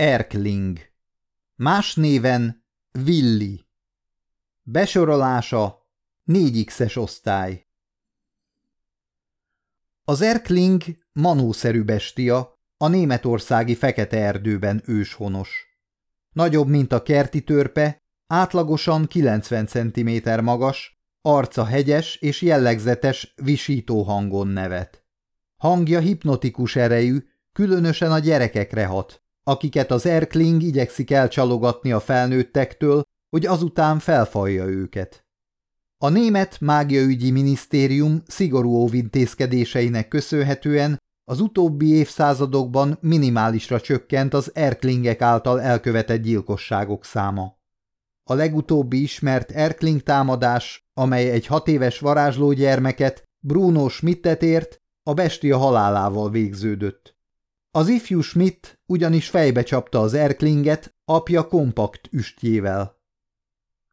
Erkling. Más néven Willi. Besorolása 4X-es osztály. Az Erkling manószerű bestia, a németországi fekete erdőben őshonos. Nagyobb, mint a kerti törpe, átlagosan 90 cm magas, arca hegyes és jellegzetes visító hangon nevet. Hangja hipnotikus erejű, különösen a gyerekekre hat, akiket az Erkling igyekszik elcsalogatni a felnőttektől, hogy azután felfalja őket. A német mágiaügyi minisztérium szigorú óvintézkedéseinek köszönhetően az utóbbi évszázadokban minimálisra csökkent az Erklingek által elkövetett gyilkosságok száma. A legutóbbi ismert Erkling támadás, amely egy hat éves varázslógyermeket, Bruno Schmidtet ért, a bestia halálával végződött. Az ifjú Schmidt ugyanis fejbe csapta az Erklinget apja kompakt üstjével.